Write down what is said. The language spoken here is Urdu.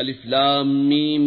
الف لام میم